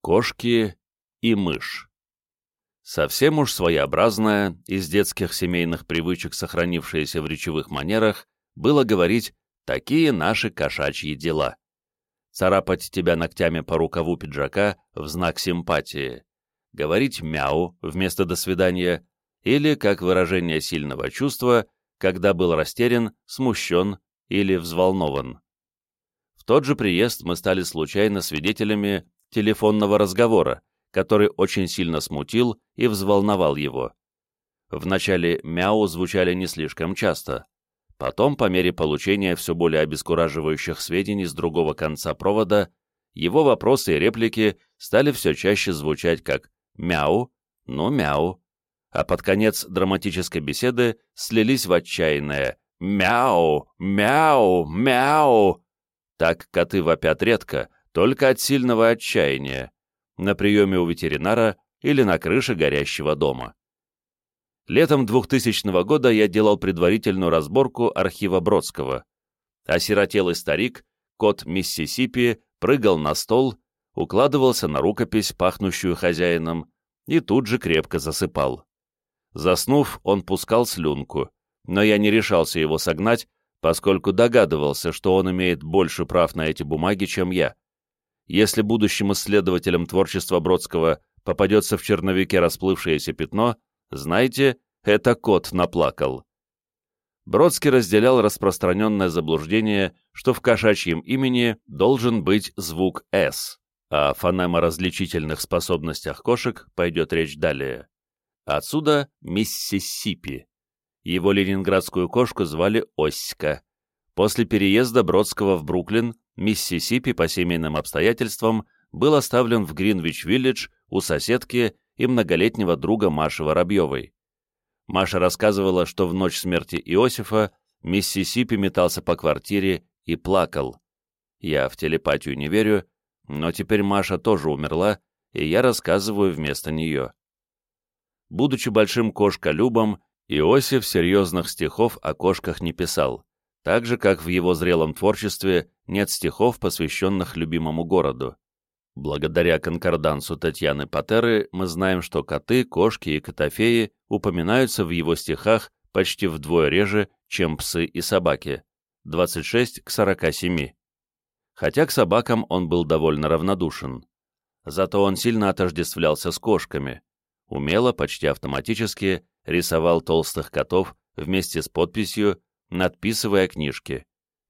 Кошки и мышь. Совсем уж своеобразное, из детских семейных привычек сохранившееся в речевых манерах, было говорить «такие наши кошачьи дела». Царапать тебя ногтями по рукаву пиджака в знак симпатии. Говорить «мяу» вместо «до свидания» или как выражение сильного чувства, когда был растерян, смущен или взволнован. В тот же приезд мы стали случайно свидетелями телефонного разговора, который очень сильно смутил и взволновал его. Вначале «мяу» звучали не слишком часто. Потом, по мере получения все более обескураживающих сведений с другого конца провода, его вопросы и реплики стали все чаще звучать как «мяу», «ну мяу», а под конец драматической беседы слились в отчаянное «мяу, мяу, мяу». Так коты вопят редко, только от сильного отчаяния, на приеме у ветеринара или на крыше горящего дома. Летом 2000 года я делал предварительную разборку архива Бродского. Осиротелый старик, кот Миссисипи, прыгал на стол, укладывался на рукопись, пахнущую хозяином, и тут же крепко засыпал. Заснув, он пускал слюнку, но я не решался его согнать, поскольку догадывался, что он имеет больше прав на эти бумаги, чем я. Если будущим исследователям творчества Бродского попадется в черновике расплывшееся пятно, знайте, это кот наплакал. Бродский разделял распространенное заблуждение, что в кошачьем имени должен быть звук «с», о фонемо-различительных способностях кошек пойдет речь далее. Отсюда Миссисипи. Его ленинградскую кошку звали Оська. После переезда Бродского в Бруклин Миссисипи по семейным обстоятельствам был оставлен в Гринвич-Виллидж у соседки и многолетнего друга Маши Воробьевой. Маша рассказывала, что в ночь смерти Иосифа Миссисипи метался по квартире и плакал. Я в телепатию не верю, но теперь Маша тоже умерла, и я рассказываю вместо нее. Будучи большим кошколюбом, Иосиф серьезных стихов о кошках не писал так же, как в его зрелом творчестве нет стихов, посвященных любимому городу. Благодаря конкордансу Татьяны Патеры мы знаем, что коты, кошки и котофеи упоминаются в его стихах почти вдвое реже, чем псы и собаки – 26 к 47. Хотя к собакам он был довольно равнодушен. Зато он сильно отождествлялся с кошками. Умело, почти автоматически, рисовал толстых котов вместе с подписью надписывая книжки.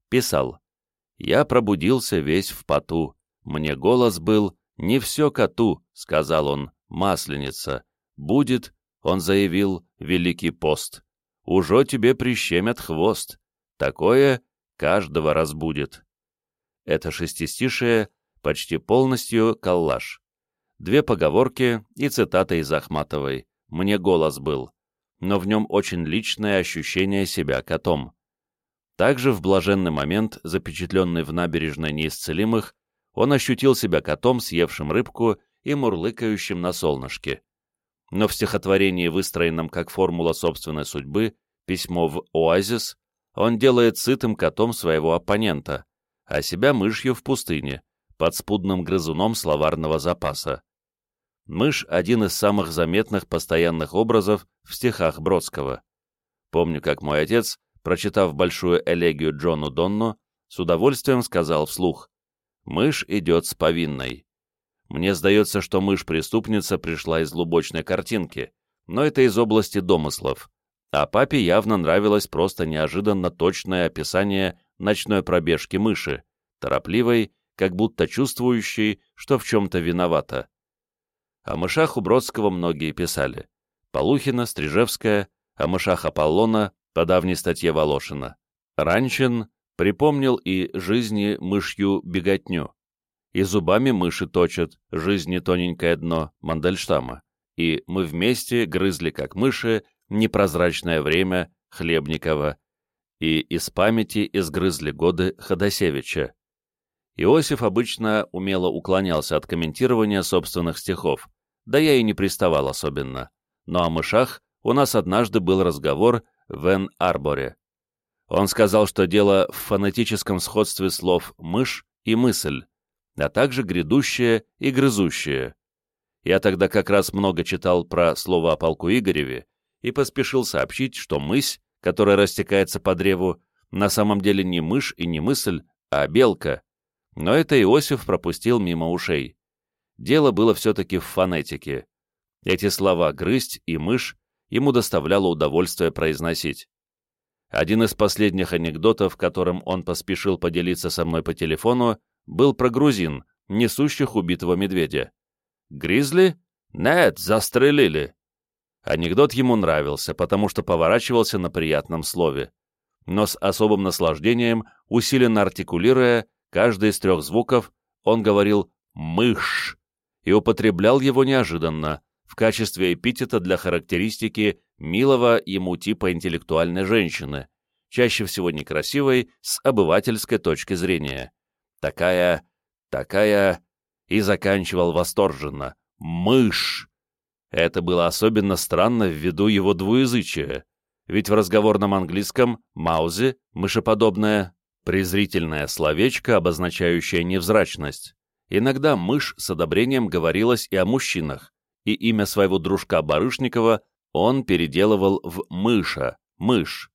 Писал. «Я пробудился весь в поту. Мне голос был «Не все коту», — сказал он, — «масленица. Будет, — он заявил, — великий пост. Ужо тебе прищемят хвост. Такое каждого разбудит». Это шестистишие почти полностью коллаж. Две поговорки и цитата из Ахматовой «Мне голос был» но в нем очень личное ощущение себя котом. Также в блаженный момент, запечатленный в набережной неисцелимых, он ощутил себя котом, съевшим рыбку и мурлыкающим на солнышке. Но в стихотворении, выстроенном как формула собственной судьбы, письмо в оазис, он делает сытым котом своего оппонента, а себя мышью в пустыне, под спудным грызуном словарного запаса. Мышь — один из самых заметных постоянных образов в стихах Бродского. Помню, как мой отец, прочитав большую элегию Джону Донну, с удовольствием сказал вслух «Мышь идет с повинной». Мне сдается, что мышь-преступница пришла из лубочной картинки, но это из области домыслов, а папе явно нравилось просто неожиданно точное описание ночной пробежки мыши, торопливой, как будто чувствующей, что в чем-то виновата. О мышах у Бродского многие писали. Полухина, Стрижевская, о мышах Аполлона, по давней статье Волошина. Ранчин припомнил и жизни мышью беготню. И зубами мыши точат, жизни тоненькое дно Мандельштама. И мы вместе грызли, как мыши, непрозрачное время Хлебникова. И из памяти изгрызли годы Ходосевича. Иосиф обычно умело уклонялся от комментирования собственных стихов, да я и не приставал особенно. Но о мышах у нас однажды был разговор в Эн-Арборе. Он сказал, что дело в фонетическом сходстве слов «мышь» и «мысль», а также грядущее и грызущее. Я тогда как раз много читал про слово о полку Игореве и поспешил сообщить, что мысь, которая растекается по древу, на самом деле не мышь и не мысль, а белка. Но это Иосиф пропустил мимо ушей. Дело было все-таки в фонетике. Эти слова «грызть» и «мышь» ему доставляло удовольствие произносить. Один из последних анекдотов, которым он поспешил поделиться со мной по телефону, был про грузин, несущих убитого медведя. «Гризли? Нет, застрелили!» Анекдот ему нравился, потому что поворачивался на приятном слове. Но с особым наслаждением, усиленно артикулируя каждый из трех звуков, он говорил «мышь» и употреблял его неожиданно, в качестве эпитета для характеристики милого ему типа интеллектуальной женщины, чаще всего некрасивой с обывательской точки зрения. Такая, такая... И заканчивал восторженно. «Мышь!» Это было особенно странно ввиду его двуязычия, ведь в разговорном английском «маузи» — мышеподобное, презрительное словечко, обозначающее невзрачность. Иногда «мышь» с одобрением говорилось и о мужчинах, и имя своего дружка Барышникова он переделывал в «мыша», «мышь».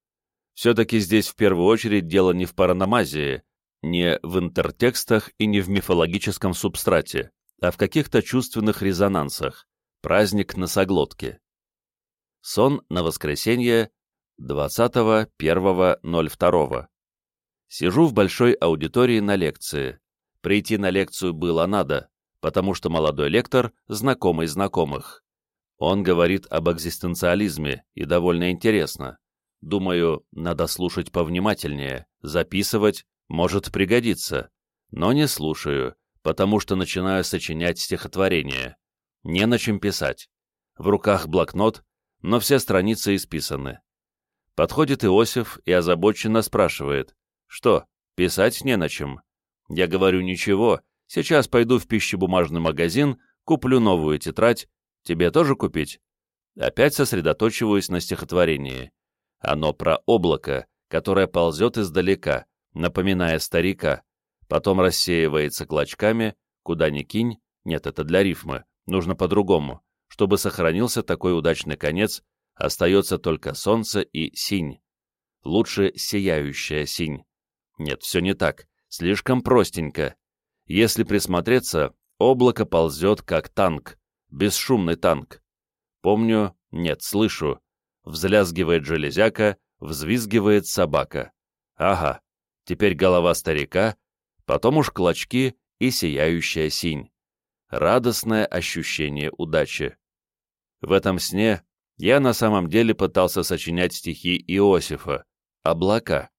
Все-таки здесь в первую очередь дело не в параномазии, не в интертекстах и не в мифологическом субстрате, а в каких-то чувственных резонансах, Праздник носоглотки. Сон на воскресенье 20.01.02. Сижу в большой аудитории на лекции. Прийти на лекцию было надо, потому что молодой лектор — знакомый знакомых. Он говорит об экзистенциализме, и довольно интересно. Думаю, надо слушать повнимательнее, записывать, может пригодиться. Но не слушаю, потому что начинаю сочинять стихотворение. Не на чем писать. В руках блокнот, но все страницы исписаны. Подходит Иосиф и озабоченно спрашивает, что, писать не на чем? Я говорю, ничего, сейчас пойду в пищебумажный магазин, куплю новую тетрадь, тебе тоже купить? Опять сосредоточиваюсь на стихотворении. Оно про облако, которое ползет издалека, напоминая старика, потом рассеивается клочками, куда ни кинь, нет, это для рифмы, Нужно по-другому. Чтобы сохранился такой удачный конец, остается только солнце и синь. Лучше сияющая синь. Нет, все не так. Слишком простенько. Если присмотреться, облако ползет как танк. Бесшумный танк. Помню, нет, слышу. Взлязгивает железяка, взвизгивает собака. Ага, теперь голова старика, потом уж клочки и сияющая синь радостное ощущение удачи. В этом сне я на самом деле пытался сочинять стихи Иосифа «Облака».